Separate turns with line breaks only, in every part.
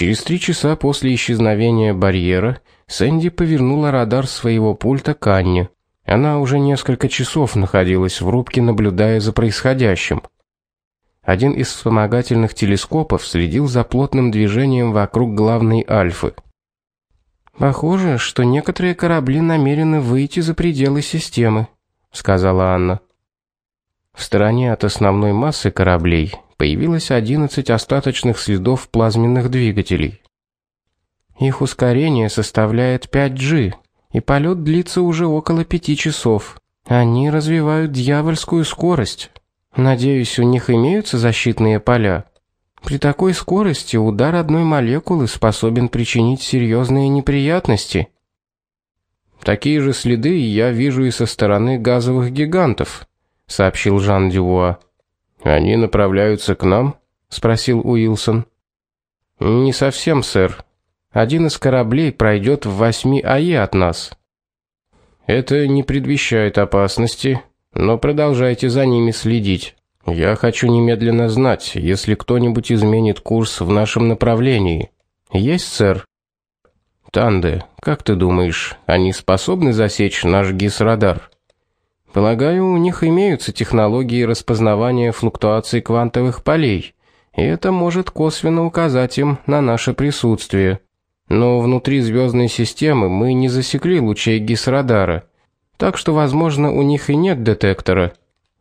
Через три часа после исчезновения барьера Сэнди повернула радар своего пульта к Анне. Она уже несколько часов находилась в рубке, наблюдая за происходящим. Один из вспомогательных телескопов следил за плотным движением вокруг главной Альфы. Похоже, что некоторые корабли намерены выйти за пределы системы, сказала Анна. В стороне от основной массы кораблей появилось 11 остаточных следов плазменных двигателей. Их ускорение составляет 5G, и полет длится уже около пяти часов. Они развивают дьявольскую скорость. Надеюсь, у них имеются защитные поля. При такой скорости удар одной молекулы способен причинить серьезные неприятности. Такие же следы я вижу и со стороны газовых гигантов, сообщил Жан Дюва. Они направляются к нам? спросил Уилсон. Не совсем, сэр. Один из кораблей пройдет в восьми АЕ от нас. Это не предвещает опасности, но продолжайте за ними следить. Я хочу немедленно знать, если кто-нибудь изменит курс в нашем направлении. Есть, сэр. Танде, как ты думаешь, они способны засечь наш ГИС-радар? Полагаю, у них имеются технологии распознавания флуктуаций квантовых полей, и это может косвенно указать им на наше присутствие. Но внутри звездной системы мы не засекли лучей ГИС-радара, так что, возможно, у них и нет детектора.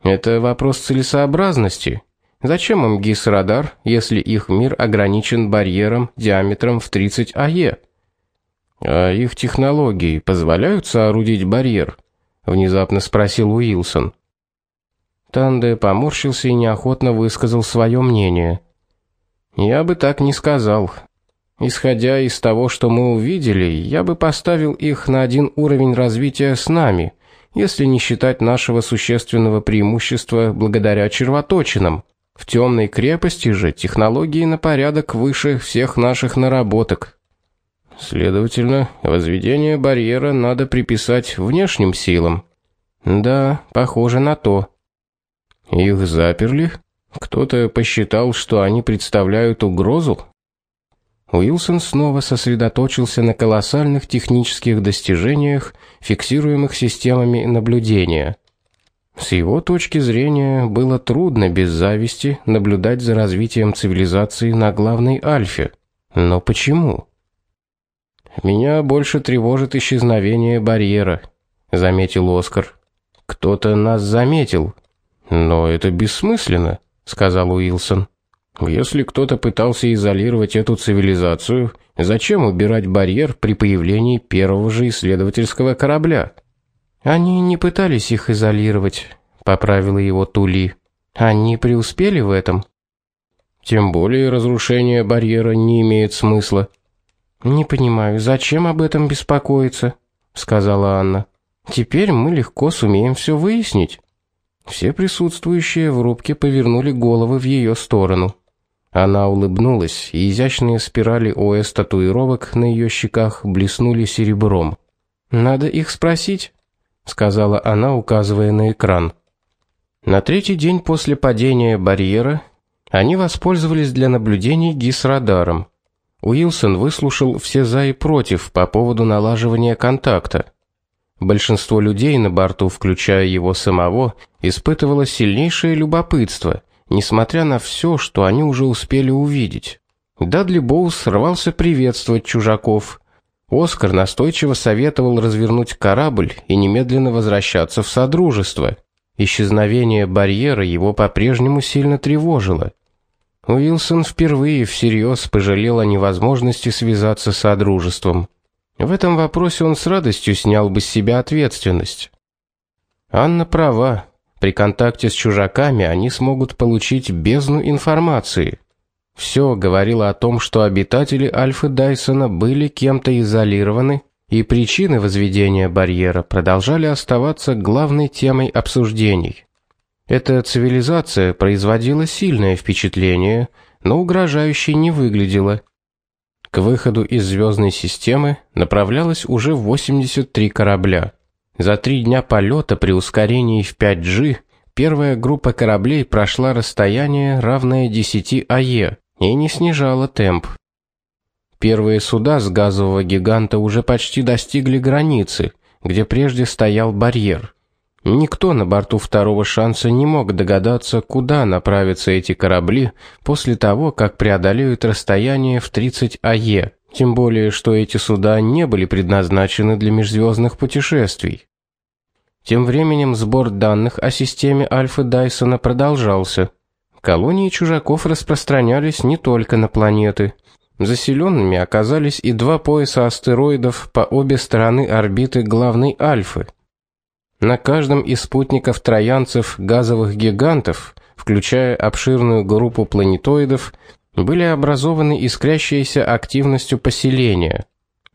Это вопрос целесообразности. Зачем им ГИС-радар, если их мир ограничен барьером диаметром в 30 АЕ? А их технологии позволяют соорудить барьер? Внезапно спросил Уилсон. Танде поморщился и неохотно высказал свое мнение. Я бы так не сказал. Исходя из того, что мы увидели, я бы поставил их на один уровень развития с нами если не считать нашего существенного преимущества благодаря червоточинам. В темной крепости же технологии на порядок выше всех наших наработок. Следовательно, возведение барьера надо приписать внешним силам. Да, похоже на то. Их заперли? Кто-то посчитал, что они представляют угрозу? Уилсон снова сосредоточился на колоссальных технических достижениях, фиксируемых системами наблюдения. С его точки зрения было трудно без зависти наблюдать за развитием цивилизации на главной Альфе. Но почему? Меня больше тревожит исчезновение барьера, заметил Оскар. Кто-то нас заметил. Но это бессмысленно, сказал Уилсон. Если кто-то пытался изолировать эту цивилизацию, зачем убирать барьер при появлении первого же исследовательского корабля? Они не пытались их изолировать, поправила его Тули. Они преуспели в этом. Тем более разрушение барьера не имеет смысла. Не понимаю, зачем об этом беспокоиться, сказала Анна. Теперь мы легко сумеем все выяснить. Все присутствующие в рубке повернули головы в ее сторону. Она улыбнулась, и изящные спирали ОС татуировок на ее щеках блеснули серебром. Надо их спросить, сказала она, указывая на экран. На третий день после падения барьера они воспользовались для наблюдений ГИС-радаром. Уилсон выслушал все за и против по поводу налаживания контакта. Большинство людей на борту, включая его самого, испытывало сильнейшее любопытство несмотря на все, что они уже успели увидеть. Дадли Боус рвался приветствовать чужаков. Оскар настойчиво советовал развернуть корабль и немедленно возвращаться в содружество. Исчезновение барьера его по-прежнему сильно тревожило. Уилсон впервые всерьез пожалел о невозможности связаться с содружеством. В этом вопросе он с радостью снял бы с себя ответственность. Анна права. При контакте с чужаками они смогут получить бездну информации. Все говорило о том, что обитатели Альфы Дайсона были кем-то изолированы, и причины возведения барьера продолжали оставаться главной темой обсуждений. Эта цивилизация производила сильное впечатление, но угрожающей не выглядела. К выходу из звездной системы направлялось уже 83 корабля. За три дня полета при ускорении в 5G первая группа кораблей прошла расстояние, равное 10 АЕ, и не снижала темп. Первые суда с газового гиганта уже почти достигли границы, где прежде стоял барьер. Никто на борту второго шанса не мог догадаться, куда направятся эти корабли после того, как преодолеют расстояние в 30 АЕ. Тем более, что эти суда не были предназначены для межзвездных путешествий. Тем временем сбор данных о системе Альфа Дайсона продолжался. Колонии чужаков распространялись не только на планеты. Заселенными оказались и два пояса астероидов по обе стороны орбиты главной Альфы. На каждом из спутников троянцев газовых гигантов, включая обширную группу планетоидов, были образованы искрящиеся активностью поселения.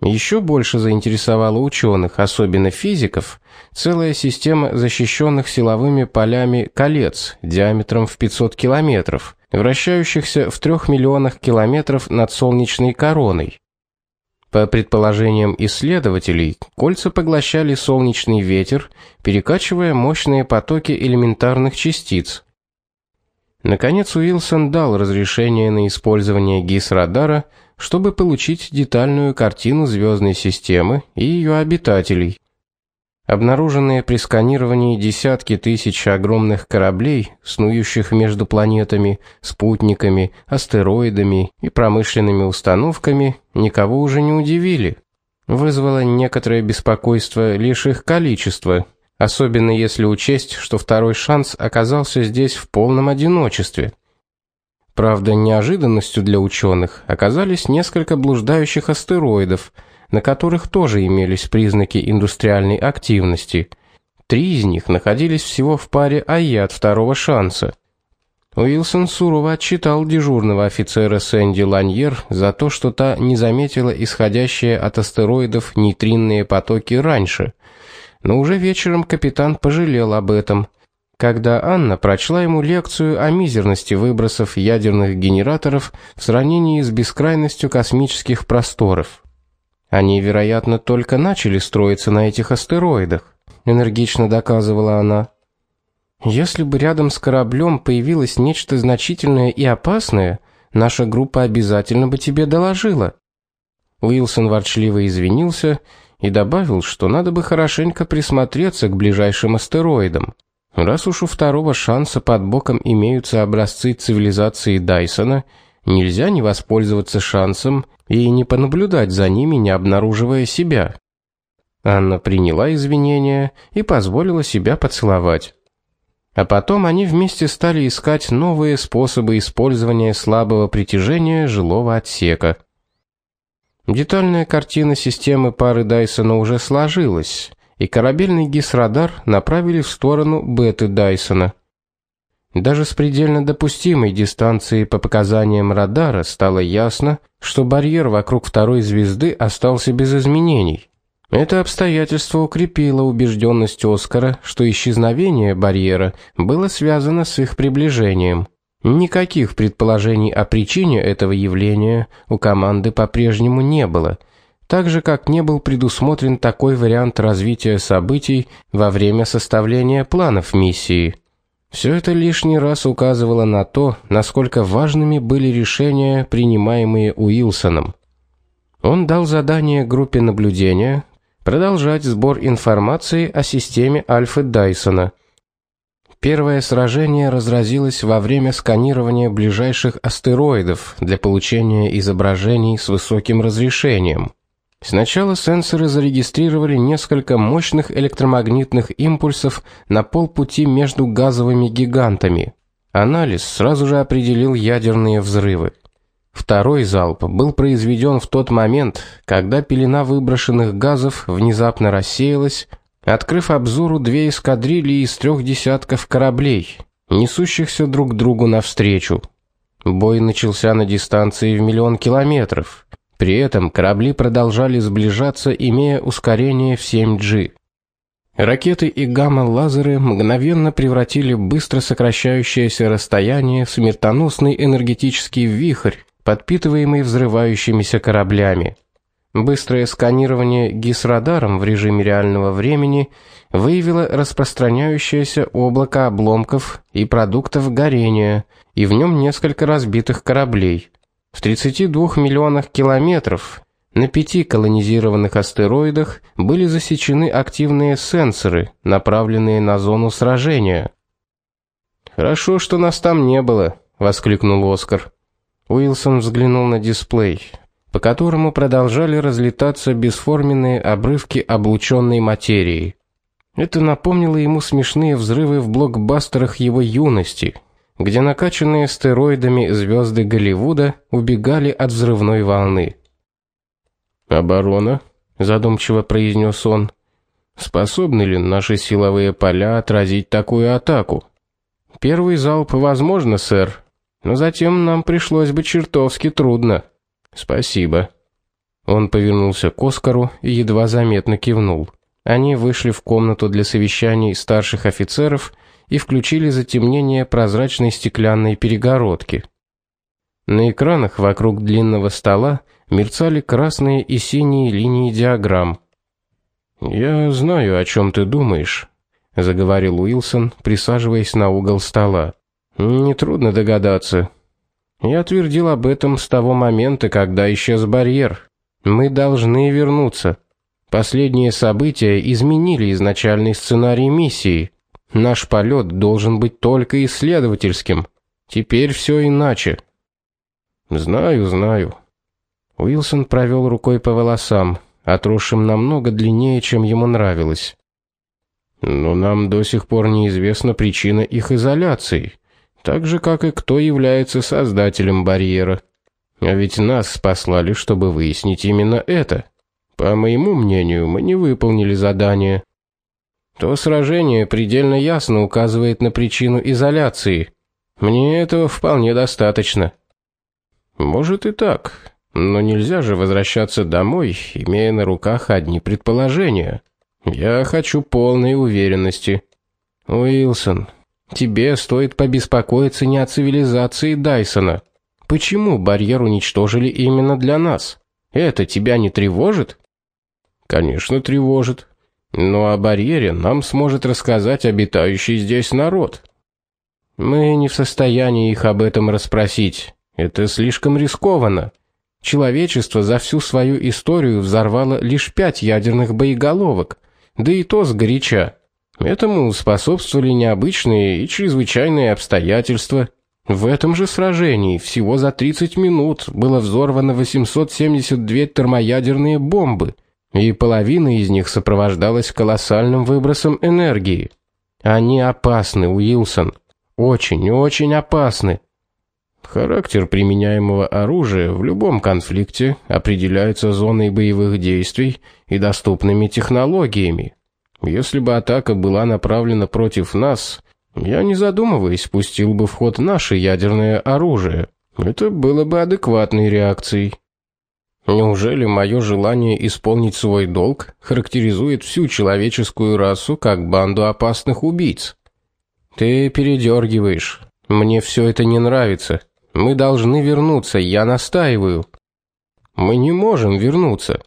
Еще больше заинтересовало ученых, особенно физиков, целая система защищенных силовыми полями колец диаметром в 500 километров, вращающихся в трех миллионах километров над солнечной короной. По предположениям исследователей, кольца поглощали солнечный ветер, перекачивая мощные потоки элементарных частиц. Наконец Уилсон дал разрешение на использование ГИС-радара, чтобы получить детальную картину звездной системы и ее обитателей. Обнаруженные при сканировании десятки тысяч огромных кораблей, снующих между планетами, спутниками, астероидами и промышленными установками, никого уже не удивили. Вызвало некоторое беспокойство лишь их количество, особенно если учесть, что второй шанс оказался здесь в полном одиночестве. Правда, неожиданностью для ученых оказались несколько блуждающих астероидов – на которых тоже имелись признаки индустриальной активности. Три из них находились всего в паре АЕ второго шанса. Уилсон сурово отчитал дежурного офицера Сэнди Ланьер за то, что та не заметила исходящие от астероидов нейтринные потоки раньше. Но уже вечером капитан пожалел об этом, когда Анна прочла ему лекцию о мизерности выбросов ядерных генераторов в сравнении с бескрайностью космических просторов. Они, вероятно, только начали строиться на этих астероидах, энергично доказывала она. Если бы рядом с кораблем появилось нечто значительное и опасное, наша группа обязательно бы тебе доложила. Уилсон ворчливо извинился и добавил, что надо бы хорошенько присмотреться к ближайшим астероидам. Раз уж у второго шанса под боком имеются образцы цивилизации Дайсона, нельзя не воспользоваться шансом и не понаблюдать за ними, не обнаруживая себя. Анна приняла извинения и позволила себя поцеловать. А потом они вместе стали искать новые способы использования слабого притяжения жилого отсека. Детальная картина системы пары Дайсона уже сложилась, и корабельный гисрадар направили в сторону беты Дайсона. Даже с предельно допустимой дистанции по показаниям радара стало ясно, что барьер вокруг второй звезды остался без изменений. Это обстоятельство укрепило убежденность Оскара, что исчезновение барьера было связано с их приближением. Никаких предположений о причине этого явления у команды по-прежнему не было, так же как не был предусмотрен такой вариант развития событий во время составления планов миссии. Все это лишний раз указывало на то, насколько важными были решения, принимаемые Уилсоном. Он дал задание группе наблюдения продолжать сбор информации о системе Альфы Дайсона. Первое сражение разразилось во время сканирования ближайших астероидов для получения изображений с высоким разрешением. Сначала сенсоры зарегистрировали несколько мощных электромагнитных импульсов на полпути между газовыми гигантами. Анализ сразу же определил ядерные взрывы. Второй залп был произведен в тот момент, когда пелена выброшенных газов внезапно рассеялась, открыв обзору две эскадрильи из трех десятков кораблей, несущихся друг другу навстречу. Бой начался на дистанции в миллион километров. При этом корабли продолжали сближаться, имея ускорение в 7G. Ракеты и гамма-лазеры мгновенно превратили быстро сокращающееся расстояние в смертоносный энергетический вихрь, подпитываемый взрывающимися кораблями. Быстрое сканирование ГИС-радаром в режиме реального времени выявило распространяющееся облако обломков и продуктов горения, и в нем несколько разбитых кораблей – В 32 миллионах километров на пяти колонизированных астероидах были засечены активные сенсоры, направленные на зону сражения. Хорошо, что нас там не было, воскликнул Оскар. Уилсон взглянул на дисплей, по которому продолжали разлетаться бесформенные обрывки облученной материи. Это напомнило ему смешные взрывы в блокбастерах его юности, где накачанные стероидами звезды Голливуда убегали от взрывной волны. Оборона, задумчиво произнес он. Способны ли наши силовые поля отразить такую атаку? Первый залп возможно, сэр, но затем нам пришлось бы чертовски трудно. Спасибо. Он повернулся к Оскару и едва заметно кивнул. Они вышли в комнату для совещаний старших офицеров и включили затемнение прозрачной стеклянной перегородки. На экранах вокруг длинного стола мерцали красные и синие линии диаграмм. "Я знаю, о чем ты думаешь", заговорил Уилсон, присаживаясь на угол стола. "Не трудно догадаться. Я твердил об этом с того момента, когда исчез барьер. Мы должны вернуться. Последние события изменили изначальный сценарий миссии. Наш полет должен быть только исследовательским. Теперь все иначе. Знаю, знаю. Уилсон провел рукой по волосам, отросшим намного длиннее, чем ему нравилось. Но нам до сих пор неизвестна причина их изоляции, так же как и кто является создателем барьера. А ведь нас послали, чтобы выяснить именно это. По моему мнению, мы не выполнили задание. То сражение предельно ясно указывает на причину изоляции. Мне этого вполне достаточно. Может и так, но нельзя же возвращаться домой, имея на руках одни предположения. Я хочу полной уверенности. Уилсон, тебе стоит побеспокоиться не о цивилизации Дайсона. Почему барьер уничтожили именно для нас? Это тебя не тревожит? Конечно, тревожит. Но о барьере нам сможет рассказать обитающий здесь народ. Мы не в состоянии их об этом расспросить. Это слишком рискованно. Человечество за всю свою историю взорвало лишь пять ядерных боеголовок, да и то сгоряча. Этому способствовали необычные и чрезвычайные обстоятельства. В этом же сражении всего за 30 минут было взорвано 872 термоядерные бомбы, и половина из них сопровождалась колоссальным выбросом энергии. Они опасны, Уилсон. Очень, очень опасны. Характер применяемого оружия в любом конфликте определяется зоной боевых действий и доступными технологиями. Если бы атака была направлена против нас, я не задумываясь пустил бы в ход наше ядерное оружие. Это было бы адекватной реакцией. Неужели мое желание исполнить свой долг характеризует всю человеческую расу как банду опасных убийц? Ты передергиваешь. Мне все это не нравится. Мы должны вернуться, я настаиваю. Мы не можем вернуться.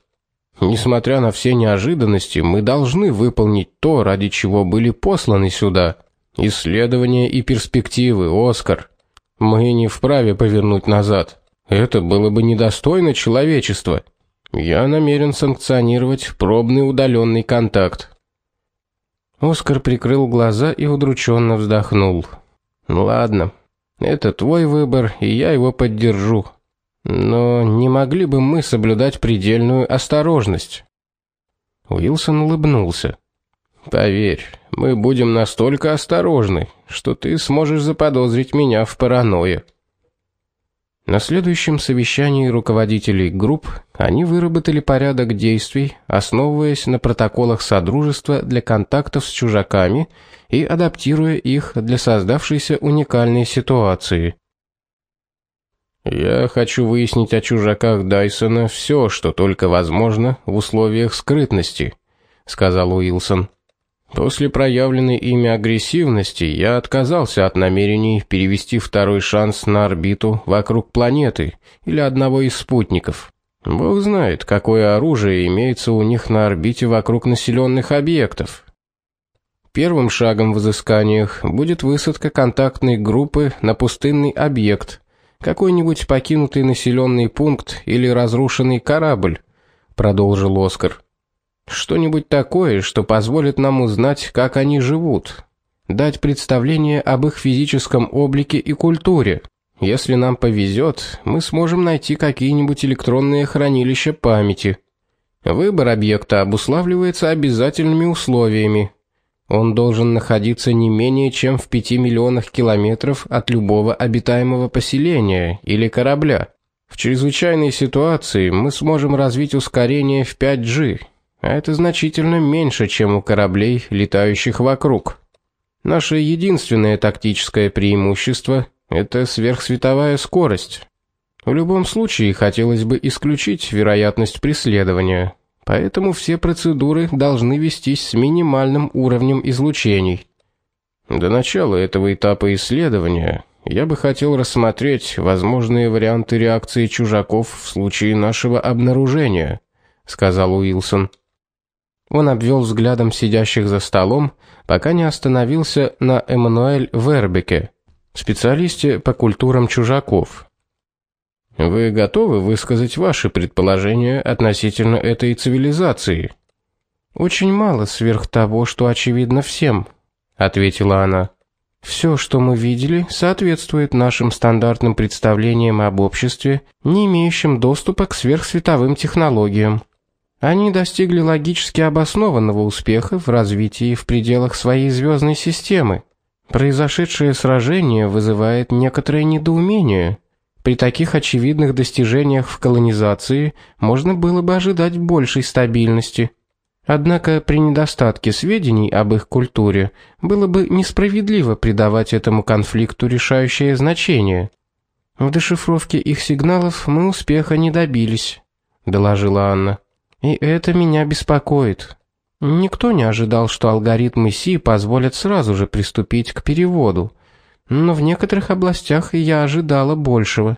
Несмотря на все неожиданности, мы должны выполнить то, ради чего были посланы сюда. Исследования и перспективы, Оскар. Мы не вправе повернуть назад. Это было бы недостойно человечества. Я намерен санкционировать пробный удаленный контакт. Оскар прикрыл глаза и удрученно вздохнул. Ну ладно, это твой выбор, и я его поддержу. Но не могли бы мы соблюдать предельную осторожность? Уилсон улыбнулся. Поверь, мы будем настолько осторожны, что ты сможешь заподозрить меня в паранойе. На следующем совещании руководителей групп они выработали порядок действий, основываясь на протоколах содружества для контактов с чужаками и адаптируя их для создавшейся уникальной ситуации. Я хочу выяснить о чужаках Дайсона все, что только возможно в условиях скрытности, сказал Уилсон. После проявленной ими агрессивности я отказался от намерений перевести второй шанс на орбиту вокруг планеты или одного из спутников. Бог знает, какое оружие имеется у них на орбите вокруг населенных объектов. Первым шагом в изысканиях будет высадка контактной группы на пустынный объект, какой-нибудь покинутый населенный пункт или разрушенный корабль, продолжил Оскар. Что-нибудь такое, что позволит нам узнать, как они живут, дать представление об их физическом облике и культуре. Если нам повезет, мы сможем найти какие-нибудь электронные хранилища памяти. Выбор объекта обуславливается обязательными условиями. Он должен находиться не менее чем в 5 миллионах километров от любого обитаемого поселения или корабля. В чрезвычайной ситуации мы сможем развить ускорение в 5G, а это значительно меньше, чем у кораблей, летающих вокруг. Наше единственное тактическое преимущество это сверхсветовая скорость. В любом случае хотелось бы исключить вероятность преследования. Поэтому все процедуры должны вестись с минимальным уровнем излучений. До начала этого этапа исследования я бы хотел рассмотреть возможные варианты реакции чужаков в случае нашего обнаружения, сказал Уилсон. Он обвел взглядом сидящих за столом, пока не остановился на Эммануэль Вербеке, специалисте по культурам чужаков. Вы готовы высказать ваши предположения относительно этой цивилизации? Очень мало сверх того, что очевидно всем, ответила она. Все, что мы видели, соответствует нашим стандартным представлениям об обществе, не имеющем доступа к сверхсветовым технологиям. Они достигли логически обоснованного успеха в развитии в пределах своей звездной системы. Произошедшее сражение вызывает некоторое недоумение. При таких очевидных достижениях в колонизации можно было бы ожидать большей стабильности. Однако при недостатке сведений об их культуре было бы несправедливо придавать этому конфликту решающее значение. В дешифровке их сигналов мы успеха не добились, доложила Анна. И это меня беспокоит. Никто не ожидал, что алгоритмы Си позволят сразу же приступить к переводу но в некоторых областях я ожидала большего.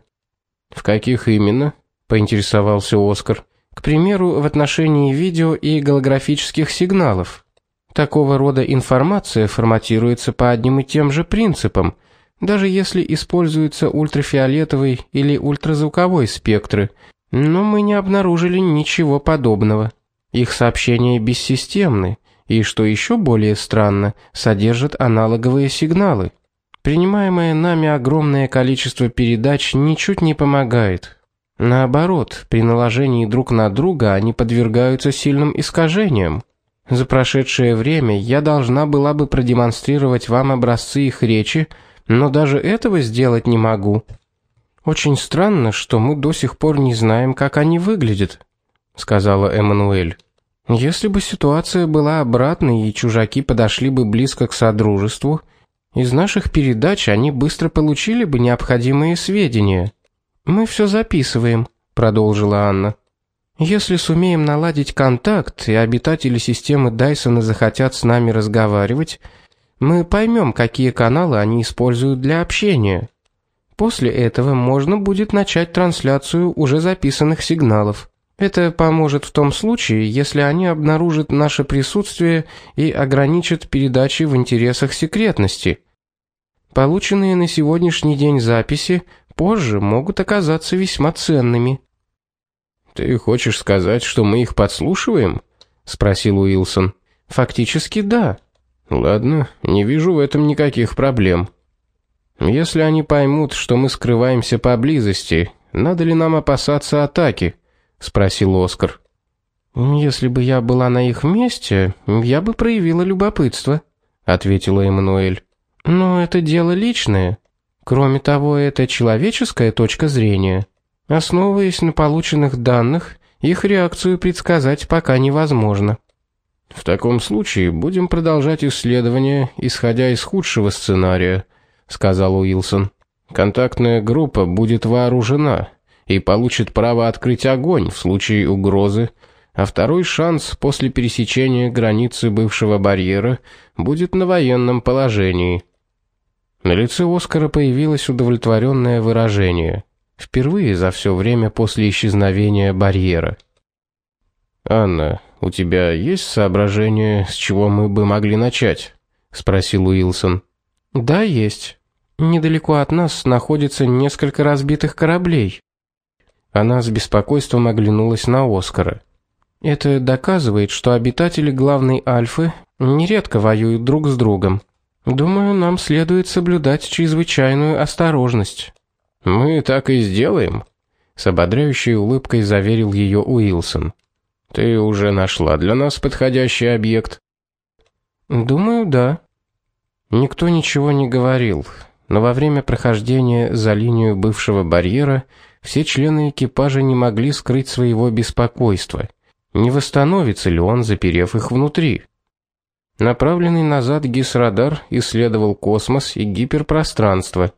В каких именно? поинтересовался Оскар. К примеру, в отношении видео и голографических сигналов. Такого рода информация форматируется по одним и тем же принципам, даже если используются ультрафиолетовый или ультразвуковой спектры, но мы не обнаружили ничего подобного. Их сообщения бессистемны и, что еще более странно, содержат аналоговые сигналы. Принимаемое нами огромное количество передач ничуть не помогает. Наоборот, при наложении друг на друга они подвергаются сильным искажениям. За прошедшее время я должна была бы продемонстрировать вам образцы их речи, но даже этого сделать не могу. Очень странно, что мы до сих пор не знаем, как они выглядят, сказала Эммануэль. Если бы ситуация была обратной и чужаки подошли бы близко к содружеству, из наших передач они быстро получили бы необходимые сведения. Мы все записываем, продолжила Анна. Если сумеем наладить контакт, и обитатели системы Дайсона захотят с нами разговаривать, мы поймем, какие каналы они используют для общения. После этого можно будет начать трансляцию уже записанных сигналов. Это поможет в том случае, если они обнаружат наше присутствие и ограничат передачи в интересах секретности. Полученные на сегодняшний день записи позже могут оказаться весьма ценными. Ты хочешь сказать, что мы их подслушиваем? спросил Уилсон. Фактически да. Ладно, не вижу в этом никаких проблем. Если они поймут, что мы скрываемся поблизости, надо ли нам опасаться атаки? спросил Оскар. Если бы я была на их месте, я бы проявила любопытство, ответила Эммануэль. Но это дело личное. Кроме того, это человеческая точка зрения. Основываясь на полученных данных, их реакцию предсказать пока невозможно. В таком случае будем продолжать исследования, исходя из худшего сценария, сказал Уилсон. Контактная группа будет вооружена и получит право открыть огонь в случае угрозы, а второй шанс после пересечения границы бывшего барьера будет на военном положении. На лице Оскара появилось удовлетворенное выражение, впервые за все время после исчезновения барьера. Анна, у тебя есть соображение, с чего мы бы могли начать? спросил Уилсон. Да, есть. Недалеко от нас находится несколько разбитых кораблей. Она с беспокойством оглянулась на Оскара. Это доказывает, что обитатели главной Альфы нередко воюют друг с другом. Думаю, нам следует соблюдать чрезвычайную осторожность.
Мы так и сделаем, с ободряющей улыбкой заверил ее Уилсон. Ты уже нашла для нас подходящий объект?
Думаю, да. Никто ничего не говорил, но во время прохождения за линию бывшего барьера все члены экипажа не могли скрыть своего беспокойства. Не восстановится ли он, заперев их внутри? Направленный назад гисрадар исследовал космос и гиперпространство.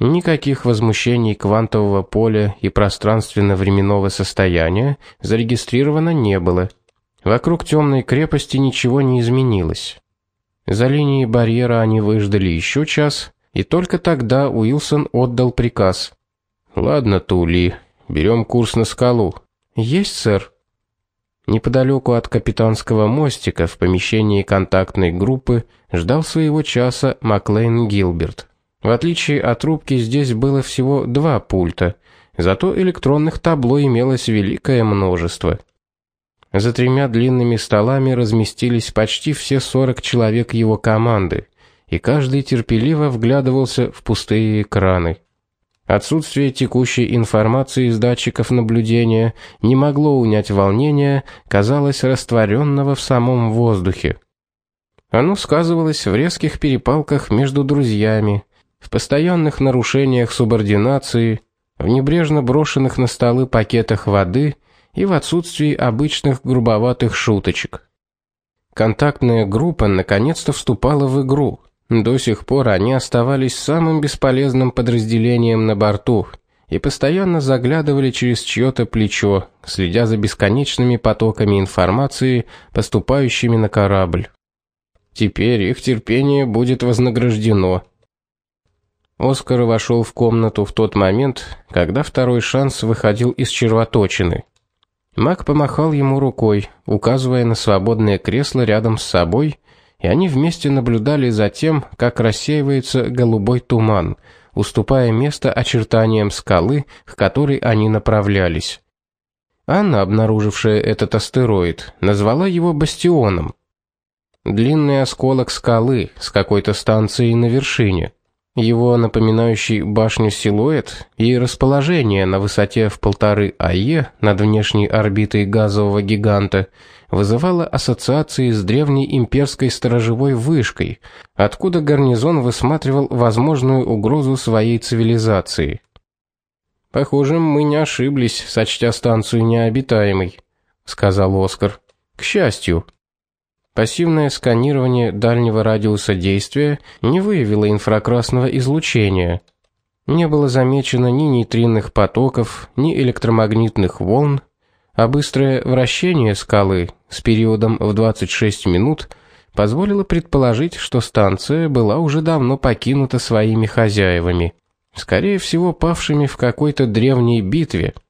Никаких возмущений квантового поля и пространственно-временного состояния зарегистрировано не было. Вокруг темной крепости ничего не изменилось. За линией барьера они выждали еще час, и только тогда Уилсон отдал приказ.
Ладно, Тули, берем курс на скалу.
Есть, сэр. Неподалеку от капитанского мостика в помещении контактной группы ждал своего часа Маклейн Гилберт. В отличие от рубки, здесь было всего два пульта, зато электронных табло имелось великое множество. За тремя длинными столами разместились почти все 40 человек его команды, и каждый терпеливо вглядывался в пустые экраны. Отсутствие текущей информации из датчиков наблюдения не могло унять волнение, казалось, растворенного в самом воздухе. Оно сказывалось в резких перепалках между друзьями, в постоянных нарушениях субординации, в небрежно брошенных на столы пакетах воды и в отсутствии обычных грубоватых шуточек. Контактная группа наконец-то вступала в игру. До сих пор они оставались самым бесполезным подразделением на борту и постоянно заглядывали через чьё-то плечо, следя за бесконечными потоками информации, поступающими на корабль. Теперь их терпение будет вознаграждено. Оскар вошел в комнату в тот момент, когда второй шанс выходил из червоточины. Мак помахал ему рукой, указывая на свободное кресло рядом с собой, и они вместе наблюдали за тем, как рассеивается голубой туман, уступая место очертаниям скалы, к которой они направлялись. Анна, обнаружившая этот астероид, назвала его бастионом. Длинный осколок скалы с какой-то станцией на вершине. Его напоминающий башню силуэт и расположение на высоте в полторы АЕ над внешней орбитой газового гиганта вызывало ассоциации с древней имперской сторожевой вышкой, откуда гарнизон высматривал возможную угрозу своей цивилизации. Похоже, мы не ошиблись, сочтя станцию необитаемой, сказал Оскар. К счастью, Пассивное сканирование дальнего радиуса действия не выявило инфракрасного излучения. Не было замечено ни нейтринных потоков, ни электромагнитных волн, а быстрое вращение скалы с периодом в 26 минут позволило предположить, что станция была уже давно покинута своими хозяевами, скорее всего, павшими в какой-то древней битве –